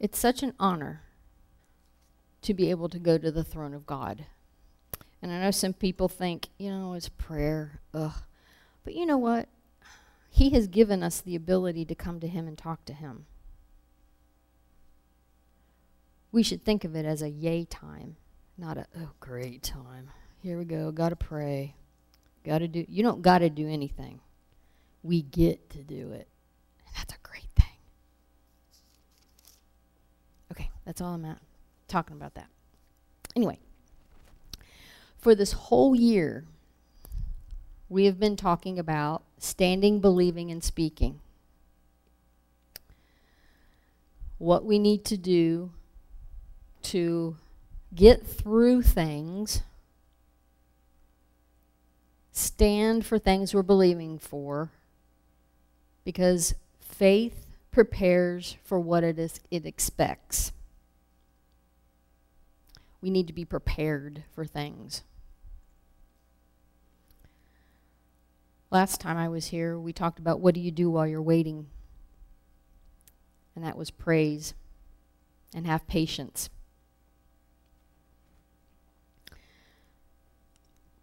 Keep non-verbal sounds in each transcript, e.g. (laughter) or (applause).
It's such an honor to be able to go to the throne of God. And I know some people think, you know, it's prayer, ugh. But you know what? He has given us the ability to come to him and talk to him. We should think of it as a yay time, not a, oh, great time. Here we go, got to pray. Got to do, you don't got to do anything. We get to do it. And that's a great thing. Okay, that's all I'm at, talking about that. Anyway, for this whole year, we have been talking about standing, believing, and speaking. What we need to do to get through things, stand for things we're believing for, because faith prepares for what it is it expects. We need to be prepared for things. Last time I was here, we talked about what do you do while you're waiting? And that was praise and have patience.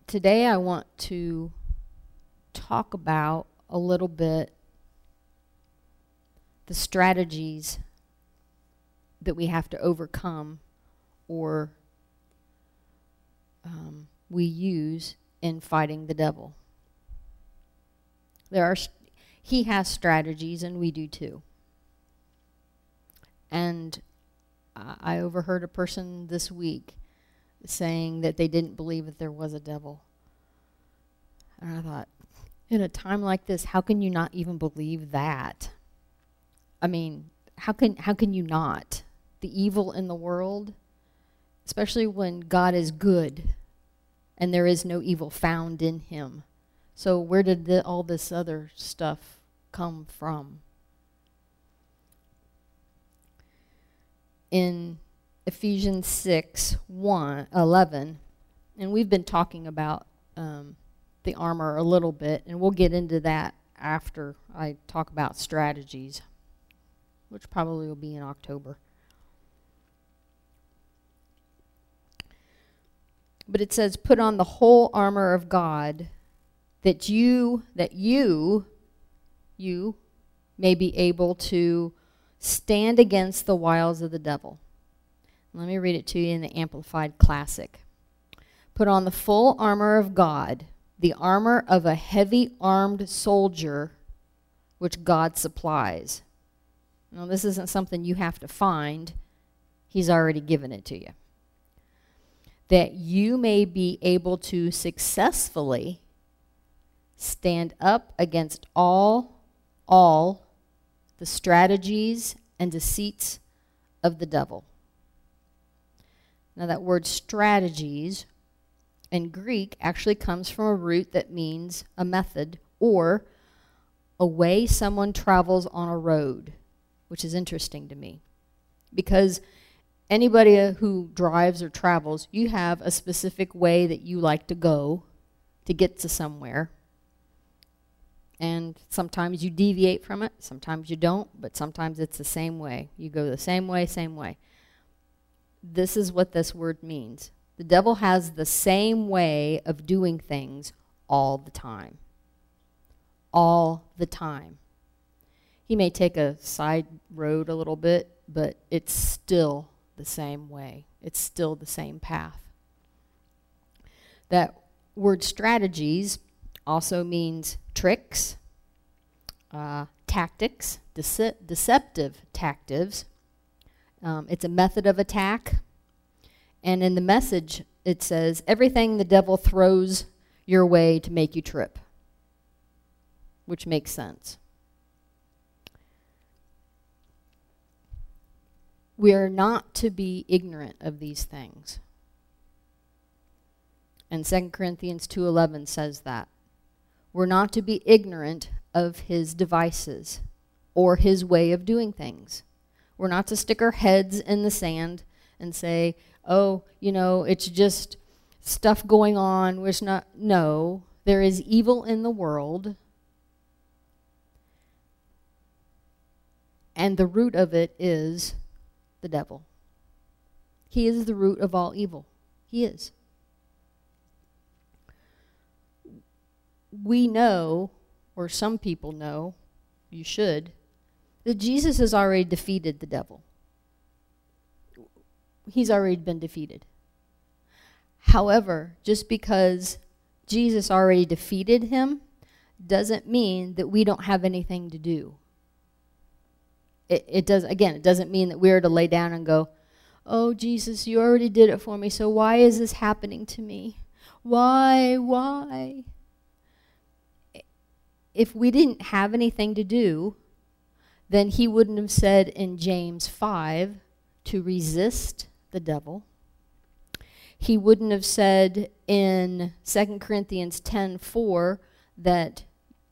Today I want to talk about a little bit the strategies that we have to overcome or um, we use in fighting the devil. There are he has strategies and we do too. And I overheard a person this week saying that they didn't believe that there was a devil. And I thought, in a time like this, how can you not even believe that? I mean, how can how can you not? The evil in the world, especially when God is good and there is no evil found in him. So where did the, all this other stuff come from? In Ephesians 6, 1, 11, and we've been talking about um, the armor a little bit, and we'll get into that after I talk about strategies, which probably will be in October. But it says, put on the whole armor of God that you, that you, you may be able to stand against the wiles of the devil. Let me read it to you in the Amplified Classic. Put on the full armor of God, the armor of a heavy armed soldier which God supplies. Now this isn't something you have to find. He's already given it to you. That you may be able to successfully stand up against all, all the strategies and deceits of the devil. Now that word strategies in Greek actually comes from a root that means a method or a way someone travels on a road, which is interesting to me. Because anybody uh, who drives or travels, you have a specific way that you like to go to get to somewhere. And sometimes you deviate from it, sometimes you don't, but sometimes it's the same way. You go the same way, same way. This is what this word means. The devil has the same way of doing things all the time. All the time. He may take a side road a little bit, but it's still the same way. It's still the same path. That word strategies also means tricks, uh, tactics, dece deceptive tactics. Um, it's a method of attack. And in the message, it says, everything the devil throws your way to make you trip. Which makes sense. We are not to be ignorant of these things. And 2 Corinthians 2.11 says that. We're not to be ignorant of his devices or his way of doing things. We're not to stick our heads in the sand and say, oh, you know, it's just stuff going on. Which not, no, there is evil in the world. And the root of it is the devil. He is the root of all evil. He is. We know, or some people know, you should, that Jesus has already defeated the devil. He's already been defeated. However, just because Jesus already defeated him doesn't mean that we don't have anything to do. It, it does, again, it doesn't mean that we're to lay down and go, oh, Jesus, you already did it for me, so why is this happening to me? Why, why? If we didn't have anything to do, then he wouldn't have said in James 5 to resist the devil. He wouldn't have said in 2 Corinthians 10:4 that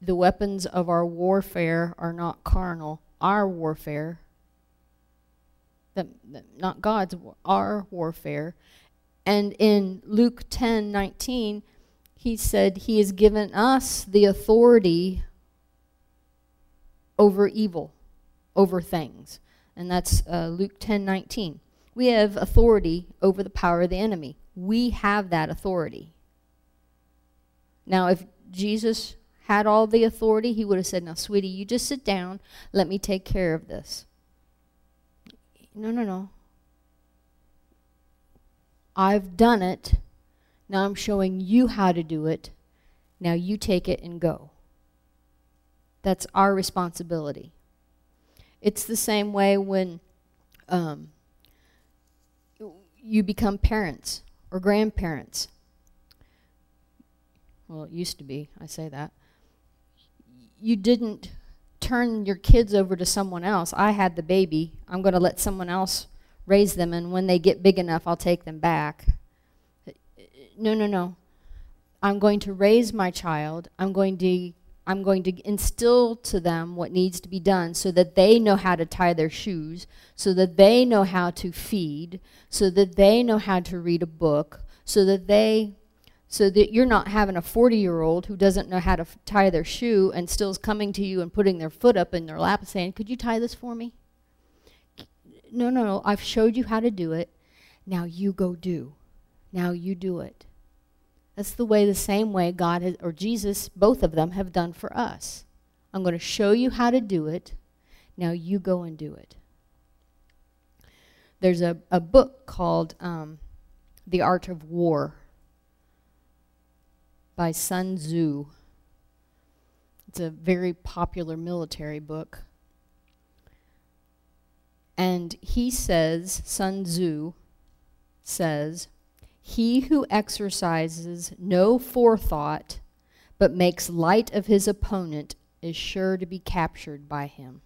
the weapons of our warfare are not carnal, our warfare that, not God's, our warfare. And in Luke 10, 19, he said he has given us the authority over evil, over things. And that's uh, Luke 10, 19. We have authority over the power of the enemy. We have that authority. Now, if Jesus had all the authority, he would have said, now, sweetie, you just sit down. Let me take care of this. No, no, no. I've done it. Now I'm showing you how to do it. Now you take it and go. That's our responsibility. It's the same way when um, you become parents or grandparents. Well, it used to be, I say that. You didn't turn your kids over to someone else. I had the baby. I'm going to let someone else raise them, and when they get big enough, I'll take them back. No, no, no. I'm going to raise my child. I'm going to I'm going to instill to them what needs to be done so that they know how to tie their shoes, so that they know how to feed, so that they know how to read a book, so that they so that you're not having a 40-year-old who doesn't know how to tie their shoe and still is coming to you and putting their foot up in their lap and saying, could you tie this for me? No, no, no, I've showed you how to do it. Now you go do. Now you do it. That's the way, the same way God has, or Jesus, both of them have done for us. I'm going to show you how to do it. Now you go and do it. There's a, a book called um, The Art of War by Sun Tzu. It's a very popular military book. And he says, Sun Tzu says, he who exercises no forethought but makes light of his opponent is sure to be captured by him.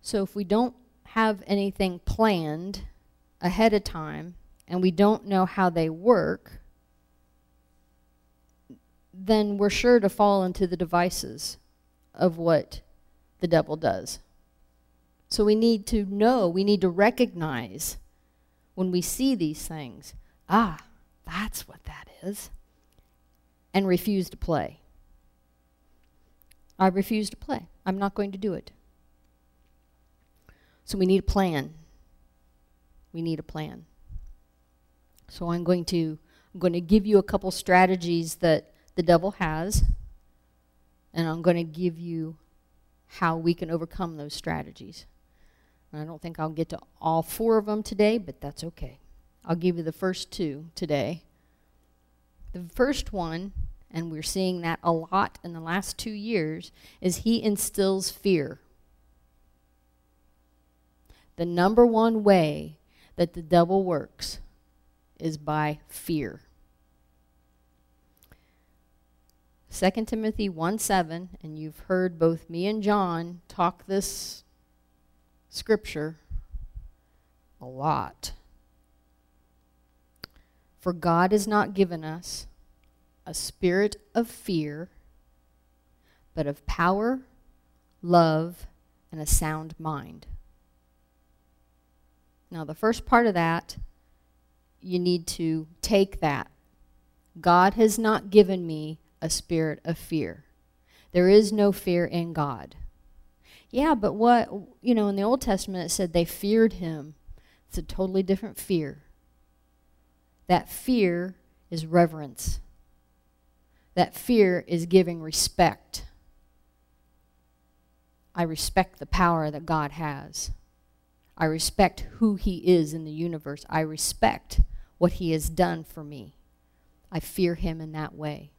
So if we don't have anything planned ahead of time and we don't know how they work, then we're sure to fall into the devices of what the devil does. So we need to know, we need to recognize when we see these things, ah, that's what that is, and refuse to play. I refuse to play. I'm not going to do it. So we need a plan. We need a plan. So I'm going to I'm going to give you a couple strategies that the devil has, and I'm going to give you how we can overcome those strategies. And I don't think I'll get to all four of them today, but that's okay. I'll give you the first two today. The first one, and we're seeing that a lot in the last two years, is he instills fear. The number one way that the devil works is by fear. 2 Timothy 1 7, and you've heard both me and John talk this scripture a lot. For God has not given us a spirit of fear, but of power, love, and a sound mind. Now, the first part of that, you need to take that. God has not given me a spirit of fear. There is no fear in God. Yeah, but what, you know, in the Old Testament it said they feared him. It's a totally different fear. That fear is reverence. That fear is giving respect. I respect the power that God has. I respect who he is in the universe. I respect what he has done for me. I fear him in that way.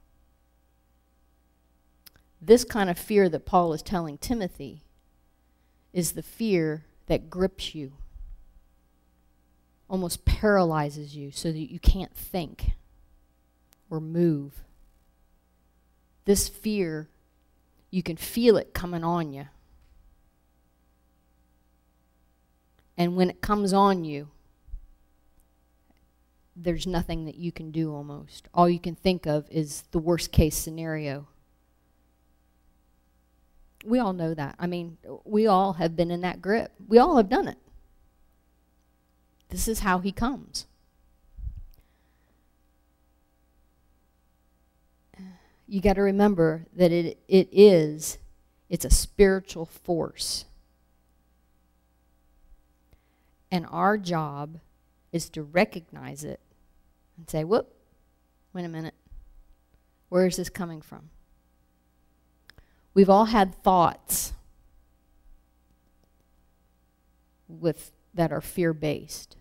This kind of fear that Paul is telling Timothy is the fear that grips you, almost paralyzes you so that you can't think or move. This fear, you can feel it coming on you. And when it comes on you, there's nothing that you can do almost. All you can think of is the worst case scenario. We all know that. I mean, we all have been in that grip. We all have done it. This is how he comes. You got to remember that it it is it's a spiritual force. And our job is to recognize it and say, whoop, wait a minute. Where is this coming from? We've all had thoughts with that are fear-based.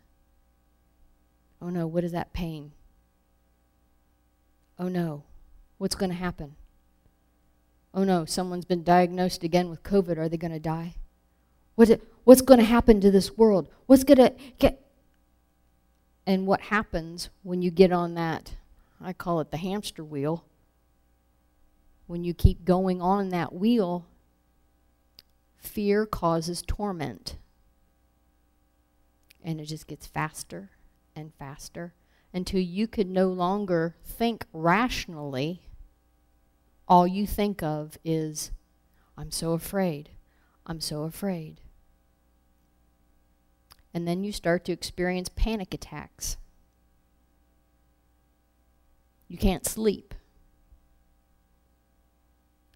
Oh no, what is that pain? Oh no, what's going to happen? Oh no, someone's been diagnosed again with COVID. Are they going to die? What it, what's going to happen to this world? What's going to get... And what happens when you get on that, I call it the hamster wheel, when you keep going on that wheel, fear causes torment. And it just gets faster and faster until you can no longer think rationally. All you think of is, I'm so afraid. I'm so afraid. And then you start to experience panic attacks. You can't sleep.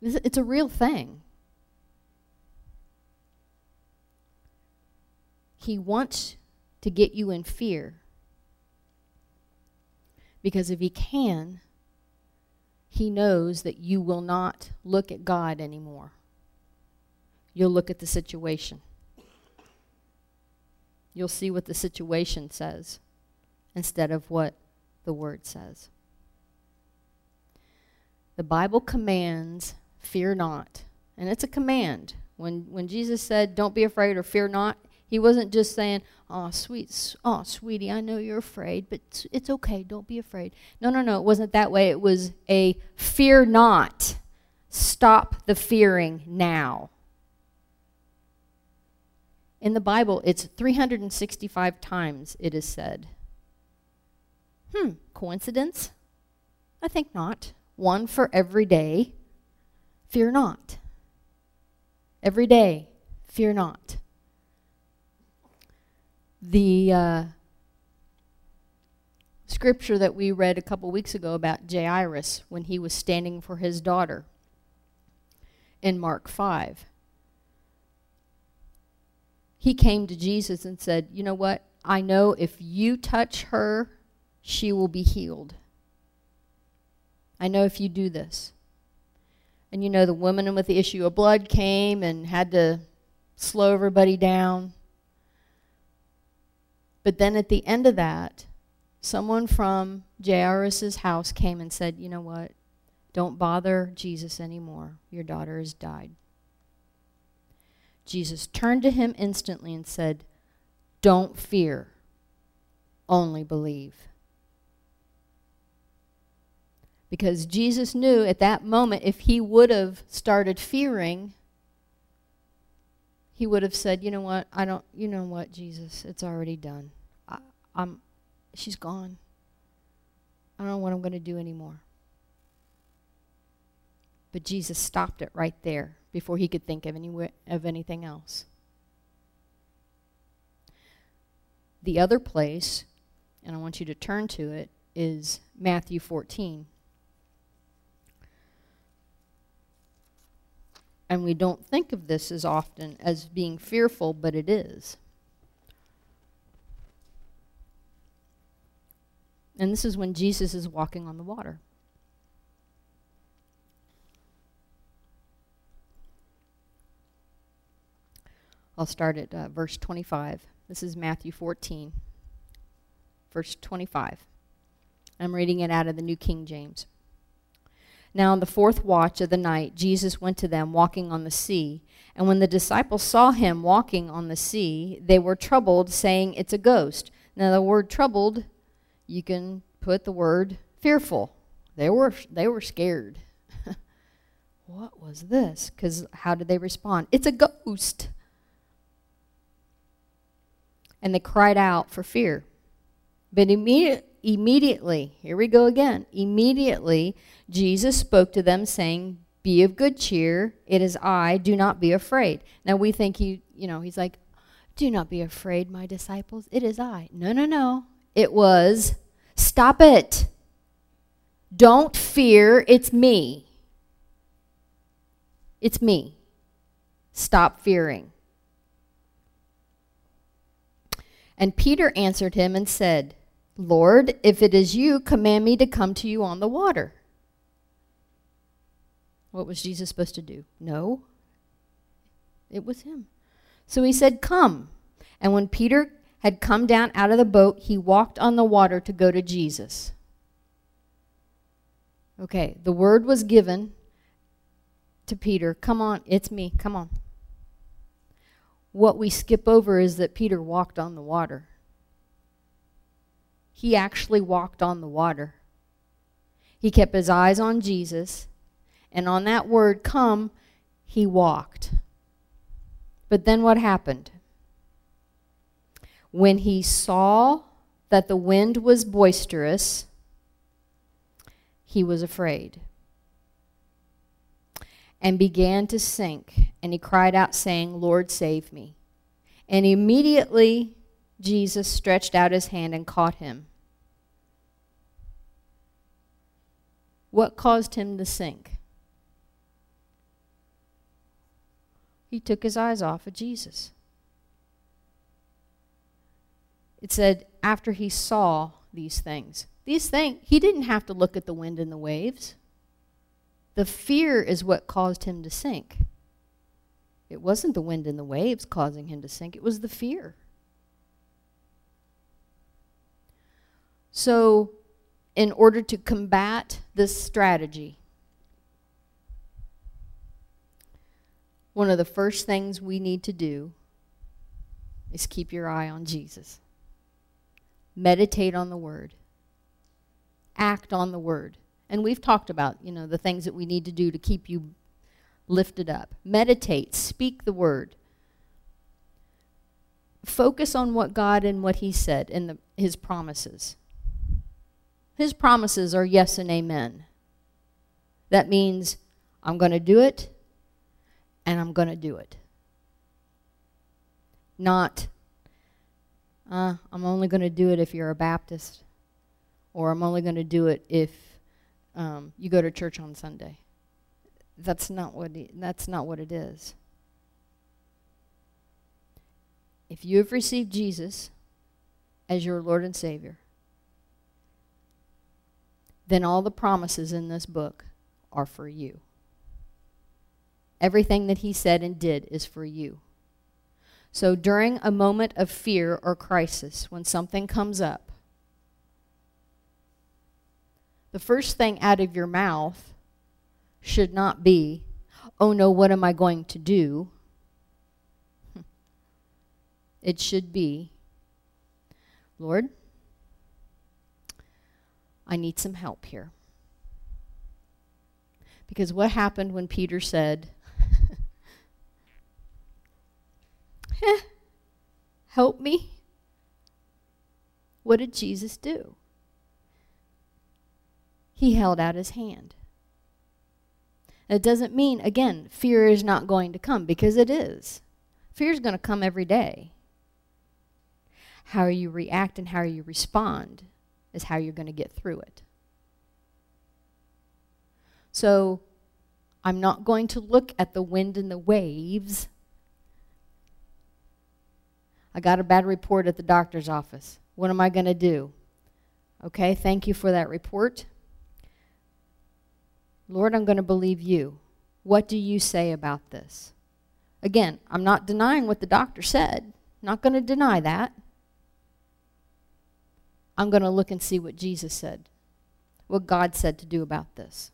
It's a real thing. He wants to get you in fear. Because if he can, he knows that you will not look at God anymore. You'll look at the situation. You'll see what the situation says instead of what the Word says. The Bible commands fear not. And it's a command. When, when Jesus said, don't be afraid or fear not, he wasn't just saying, oh, sweet, oh, sweetie, I know you're afraid, but it's okay, don't be afraid. No, no, no, it wasn't that way. It was a fear not. Stop the fearing now. In the Bible, it's 365 times it is said. Hmm, coincidence? I think not. One for every day fear not. Every day, fear not. The uh, scripture that we read a couple weeks ago about Jairus when he was standing for his daughter in Mark 5. He came to Jesus and said, you know what? I know if you touch her, she will be healed. I know if you do this. And you know, the woman with the issue of blood came and had to slow everybody down. But then at the end of that, someone from Jairus' house came and said, you know what? Don't bother Jesus anymore. Your daughter has died. Jesus turned to him instantly and said, don't fear, only believe because Jesus knew at that moment if he would have started fearing, he would have said, you know what, I don't, you know what, Jesus, it's already done. I, I'm, she's gone. I don't know what I'm going to do anymore. But Jesus stopped it right there before he could think of, any, of anything else. The other place, and I want you to turn to it, is Matthew 14. And we don't think of this as often as being fearful, but it is. And this is when Jesus is walking on the water. I'll start at uh, verse 25. This is Matthew 14, verse 25. I'm reading it out of the New King James. Now, in the fourth watch of the night, Jesus went to them walking on the sea. And when the disciples saw him walking on the sea, they were troubled, saying, It's a ghost. Now, the word troubled, you can put the word fearful. They were, they were scared. (laughs) what was this? Because how did they respond? It's a ghost. And they cried out for fear. But immediately, immediately, here we go again, immediately Jesus spoke to them saying, be of good cheer, it is I, do not be afraid. Now we think he, you know, he's like, do not be afraid, my disciples, it is I. No, no, no. It was, stop it. Don't fear, it's me. It's me. Stop fearing. And Peter answered him and said, Lord, if it is you, command me to come to you on the water. What was Jesus supposed to do? No. It was him. So he said, Come. And when Peter had come down out of the boat, he walked on the water to go to Jesus. Okay, the word was given to Peter. Come on, it's me. Come on. What we skip over is that Peter walked on the water. He actually walked on the water. He kept his eyes on Jesus, and on that word, come, he walked. But then what happened? When he saw that the wind was boisterous, he was afraid and began to sink. And he cried out, saying, Lord, save me. And immediately Jesus stretched out his hand and caught him. What caused him to sink? He took his eyes off of Jesus. It said, after he saw these things. These things, he didn't have to look at the wind and the waves. The fear is what caused him to sink. It wasn't the wind and the waves causing him to sink. It was the fear. So in order to combat this strategy, one of the first things we need to do is keep your eye on Jesus. Meditate on the Word. Act on the Word. And we've talked about, you know, the things that we need to do to keep you lifted up. Meditate, speak the word. Focus on what God and what he said and the, his promises. His promises are yes and amen. That means I'm going to do it and I'm going to do it. Not, uh, I'm only going to do it if you're a Baptist or I'm only going to do it if um, you go to church on Sunday. That's not what he, that's not what it is. If you have received Jesus as your Lord and Savior, then all the promises in this book are for you. Everything that he said and did is for you. So during a moment of fear or crisis, when something comes up, the first thing out of your mouth should not be, oh no, what am I going to do? (laughs) It should be, Lord, I need some help here. Because what happened when Peter said, eh, (laughs) help me? What did Jesus do? He held out his hand. It doesn't mean, again, fear is not going to come, because it is. Fear is going to come every day. How you react and how you respond is how you're going to get through it. So I'm not going to look at the wind and the waves. I got a bad report at the doctor's office. What am I going to do? Okay, thank you for that report. Lord, I'm going to believe you. What do you say about this? Again, I'm not denying what the doctor said. Not going to deny that. I'm going to look and see what Jesus said, what God said to do about this.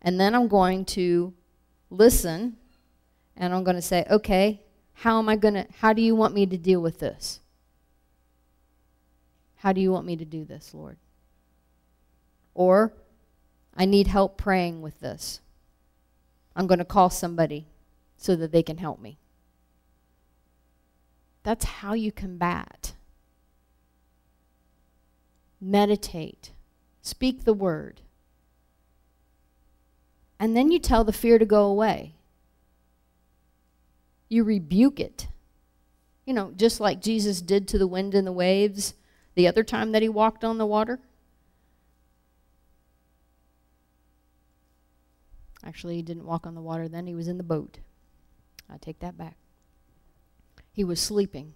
And then I'm going to listen, and I'm going to say, okay, how am I going to, how do you want me to deal with this? How do you want me to do this, Lord? Or, I need help praying with this. I'm going to call somebody so that they can help me. That's how you combat. Meditate. Speak the word. And then you tell the fear to go away. You rebuke it. You know, just like Jesus did to the wind and the waves the other time that he walked on the water. Actually, he didn't walk on the water then. He was in the boat. I take that back. He was sleeping.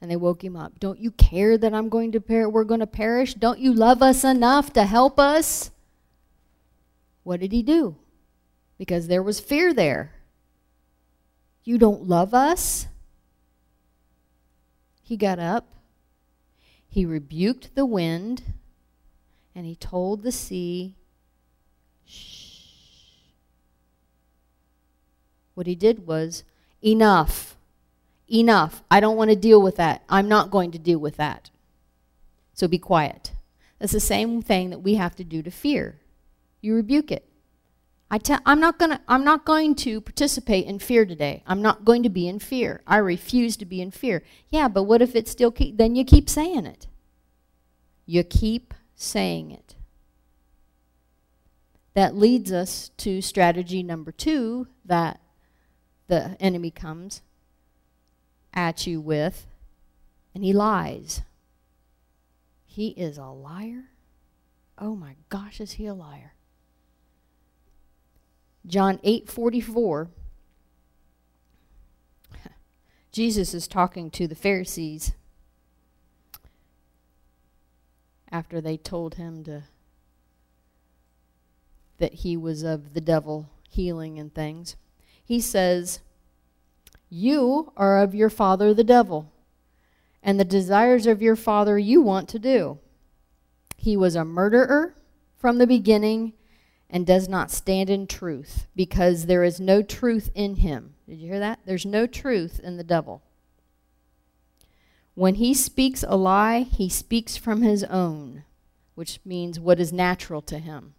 And they woke him up. Don't you care that I'm going to per we're going to perish? Don't you love us enough to help us? What did he do? Because there was fear there. You don't love us? He got up. He rebuked the wind. And he told the sea, shh What he did was, enough. Enough. I don't want to deal with that. I'm not going to deal with that. So be quiet. That's the same thing that we have to do to fear. You rebuke it. I tell I'm not going to I'm not going to participate in fear today. I'm not going to be in fear. I refuse to be in fear. Yeah, but what if it still keep then you keep saying it. You keep saying it. That leads us to strategy number 2 that the enemy comes at you with, and he lies. He is a liar. Oh my gosh, is he a liar? John 8:44 (laughs) Jesus is talking to the Pharisees after they told him to that he was of the devil healing and things he says, You are of your father the devil, and the desires of your father you want to do. He was a murderer from the beginning and does not stand in truth because there is no truth in him. Did you hear that? There's no truth in the devil. When he speaks a lie, he speaks from his own, which means what is natural to him.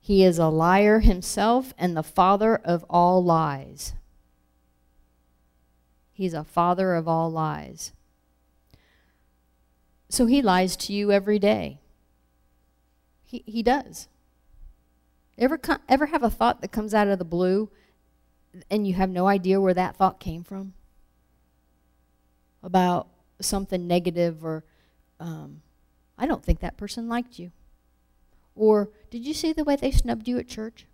He is a liar himself and the father of all lies. He's a father of all lies. So he lies to you every day. He, he does. Ever, ever have a thought that comes out of the blue and you have no idea where that thought came from? About something negative or, um, I don't think that person liked you. Or, did you see the way they snubbed you at church?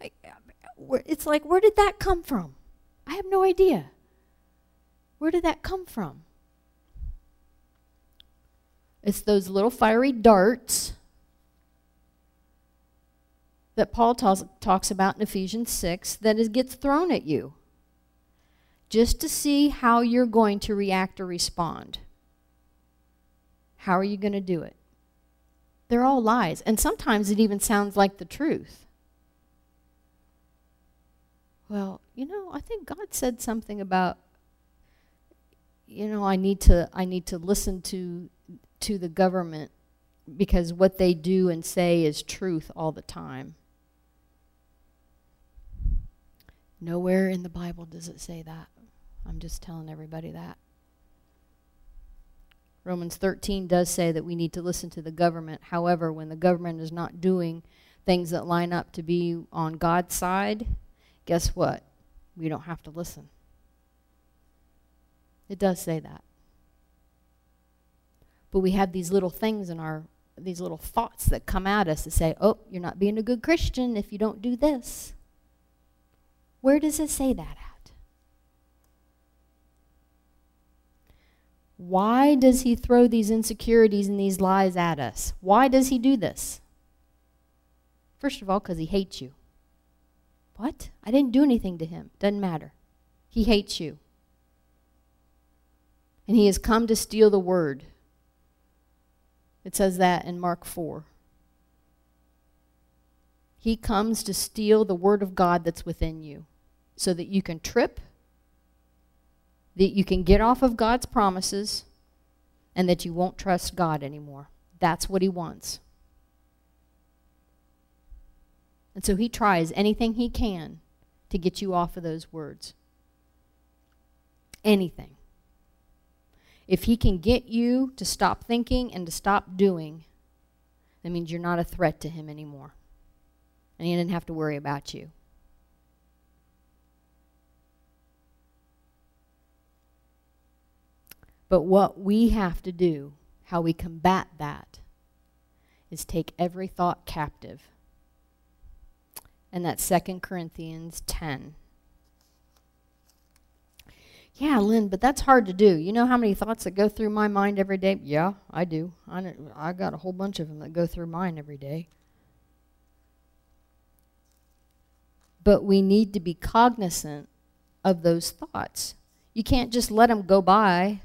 It's like, where did that come from? I have no idea. Where did that come from? It's those little fiery darts that Paul talks about in Ephesians 6 that is, gets thrown at you just to see how you're going to react or respond. How are you going to do it? They're all lies. And sometimes it even sounds like the truth. Well, you know, I think God said something about you know, I need to I need to listen to to the government because what they do and say is truth all the time. Nowhere in the Bible does it say that. I'm just telling everybody that. Romans 13 does say that we need to listen to the government. However, when the government is not doing things that line up to be on God's side, guess what? We don't have to listen. It does say that. But we have these little things in our these little thoughts that come at us to say, oh, you're not being a good Christian if you don't do this. Where does it say that at? Why does he throw these insecurities and these lies at us? Why does he do this? First of all, because he hates you. What? I didn't do anything to him. Doesn't matter. He hates you. And he has come to steal the word. It says that in Mark 4. He comes to steal the word of God that's within you so that you can trip, that you can get off of God's promises, and that you won't trust God anymore. That's what he wants. And so he tries anything he can to get you off of those words. Anything. If he can get you to stop thinking and to stop doing, that means you're not a threat to him anymore. And he didn't have to worry about you. But what we have to do, how we combat that, is take every thought captive. And that's 2 Corinthians 10. Yeah, Lynn, but that's hard to do. You know how many thoughts that go through my mind every day? Yeah, I do. I, I got a whole bunch of them that go through mine every day. But we need to be cognizant of those thoughts. You can't just let them go by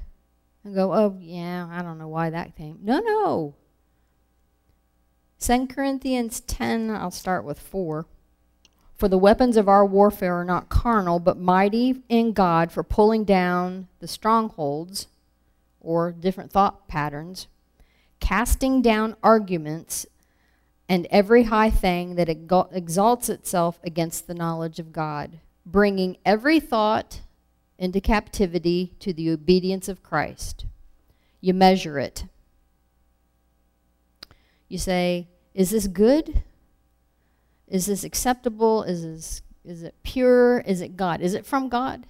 and go, oh, yeah, I don't know why that came. No, no. 2 Corinthians 10, I'll start with 4. For the weapons of our warfare are not carnal, but mighty in God for pulling down the strongholds, or different thought patterns, casting down arguments and every high thing that exalts itself against the knowledge of God, bringing every thought into captivity to the obedience of Christ. You measure it. You say, is this good? Is this acceptable? Is this is it pure? Is it God? Is it from God?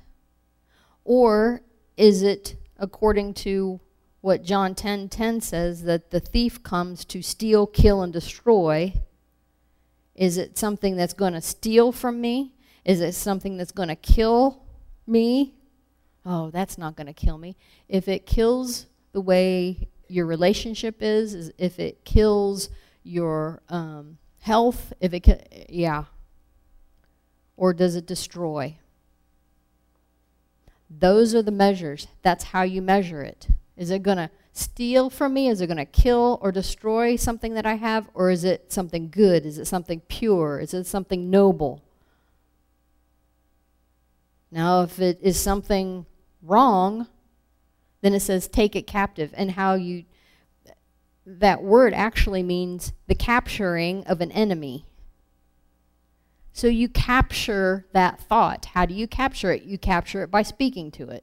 Or is it according to what John 10:10 10 says that the thief comes to steal, kill and destroy? Is it something that's going to steal from me? Is it something that's going to kill me? Oh, that's not going to kill me. If it kills the way your relationship is, is if it kills your um, Health, if it can, yeah. Or does it destroy? Those are the measures. That's how you measure it. Is it going to steal from me? Is it going to kill or destroy something that I have? Or is it something good? Is it something pure? Is it something noble? Now, if it is something wrong, then it says take it captive. And how you that word actually means the capturing of an enemy. So you capture that thought. How do you capture it? You capture it by speaking to it.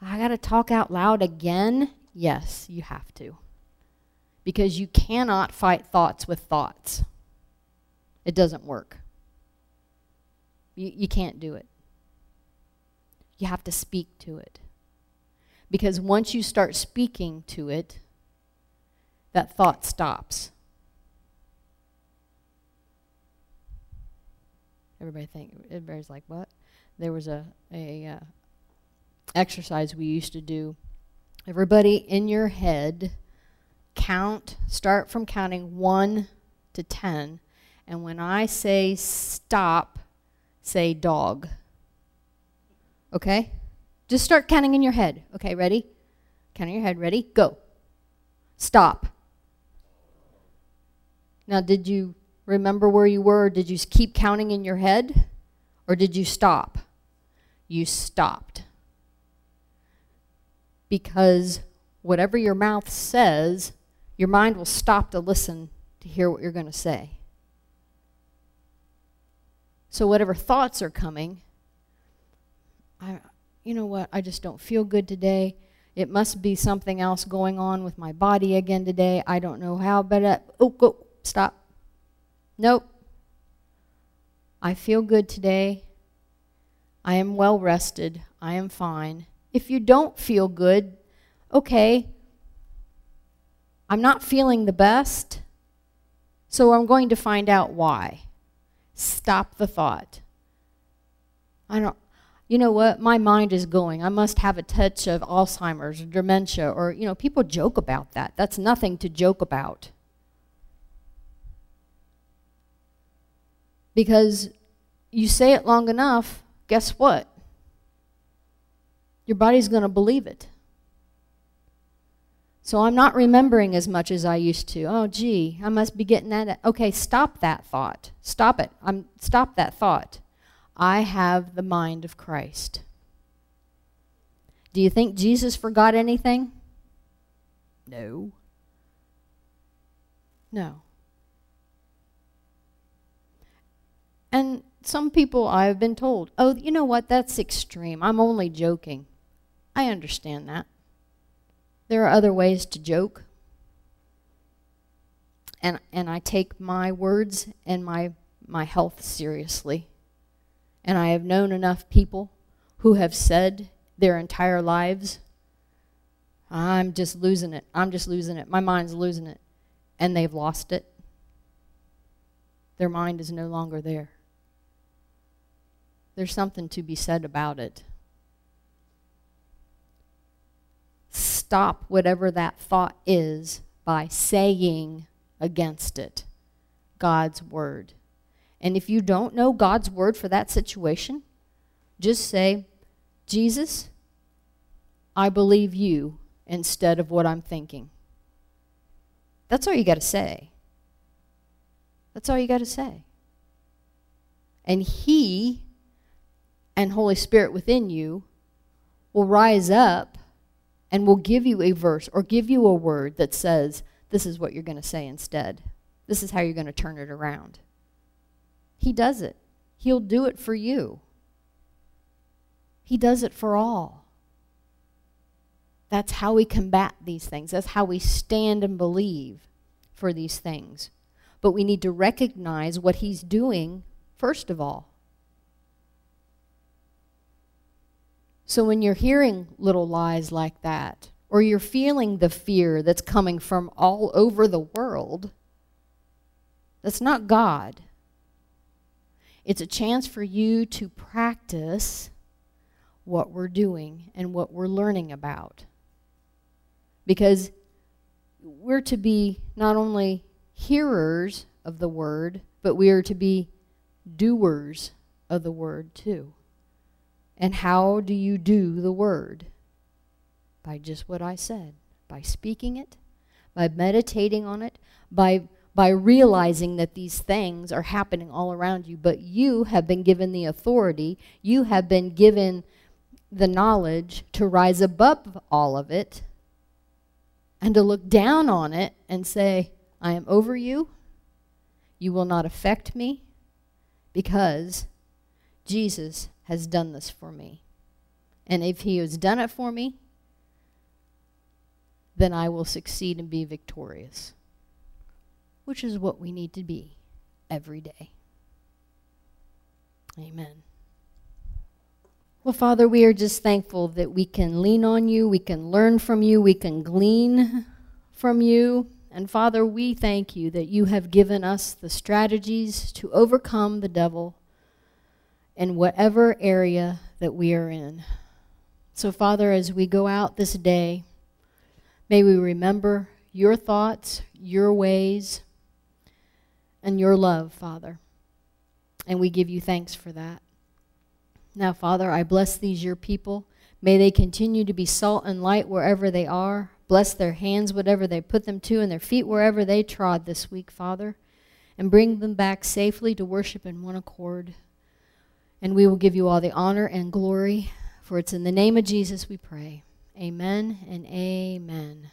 I got to talk out loud again? Yes, you have to. Because you cannot fight thoughts with thoughts. It doesn't work. You, you can't do it. You have to speak to it. Because once you start speaking to it, that thought stops. Everybody think everybody's like, "What?" There was a a uh, exercise we used to do. Everybody in your head count, start from counting 1 to 10, and when I say stop, say dog. Okay? Just start counting in your head. Okay, ready? Count in your head. Ready? Go. Stop. Now, did you remember where you were? Did you keep counting in your head? Or did you stop? You stopped. Because whatever your mouth says, your mind will stop to listen to hear what you're going to say. So whatever thoughts are coming, I, you know what, I just don't feel good today. It must be something else going on with my body again today. I don't know how, but uh, oh, go, stop. Nope. I feel good today. I am well rested. I am fine. If you don't feel good, okay, I'm not feeling the best, so I'm going to find out why. Stop the thought. I don't, you know what, my mind is going. I must have a touch of Alzheimer's or dementia or, you know, people joke about that. That's nothing to joke about. Because you say it long enough, guess what? Your body's going to believe it. So I'm not remembering as much as I used to. Oh, gee, I must be getting that. Okay, stop that thought. Stop it. I'm stop that thought. I have the mind of Christ. Do you think Jesus forgot anything? No. No. And some people I've been told, oh, you know what, that's extreme. I'm only joking. I understand that. There are other ways to joke. And, and I take my words and my, my health seriously. And I have known enough people who have said their entire lives, I'm just losing it. I'm just losing it. My mind's losing it. And they've lost it. Their mind is no longer there. There's something to be said about it. Stop whatever that thought is by saying against it God's word. And if you don't know God's word for that situation, just say, Jesus, I believe you instead of what I'm thinking. That's all you got to say. That's all you got to say. And he and Holy Spirit within you will rise up and will give you a verse or give you a word that says, this is what you're going to say instead. This is how you're going to turn it around. He does it. He'll do it for you. He does it for all. That's how we combat these things. That's how we stand and believe for these things. But we need to recognize what he's doing first of all. So when you're hearing little lies like that, or you're feeling the fear that's coming from all over the world, that's not God. It's a chance for you to practice what we're doing and what we're learning about. Because we're to be not only hearers of the word, but we are to be doers of the word too. And how do you do the word? By just what I said. By speaking it, by meditating on it, by by realizing that these things are happening all around you, but you have been given the authority, you have been given the knowledge to rise above all of it and to look down on it and say, I am over you, you will not affect me because Jesus has done this for me. And if he has done it for me, then I will succeed and be victorious which is what we need to be every day. Amen. Well, Father, we are just thankful that we can lean on you, we can learn from you, we can glean from you. And Father, we thank you that you have given us the strategies to overcome the devil in whatever area that we are in. So, Father, as we go out this day, may we remember your thoughts, your ways, and your love, Father. And we give you thanks for that. Now, Father, I bless these your people. May they continue to be salt and light wherever they are. Bless their hands, whatever they put them to, and their feet wherever they trod this week, Father. And bring them back safely to worship in one accord. And we will give you all the honor and glory, for it's in the name of Jesus we pray. Amen and amen.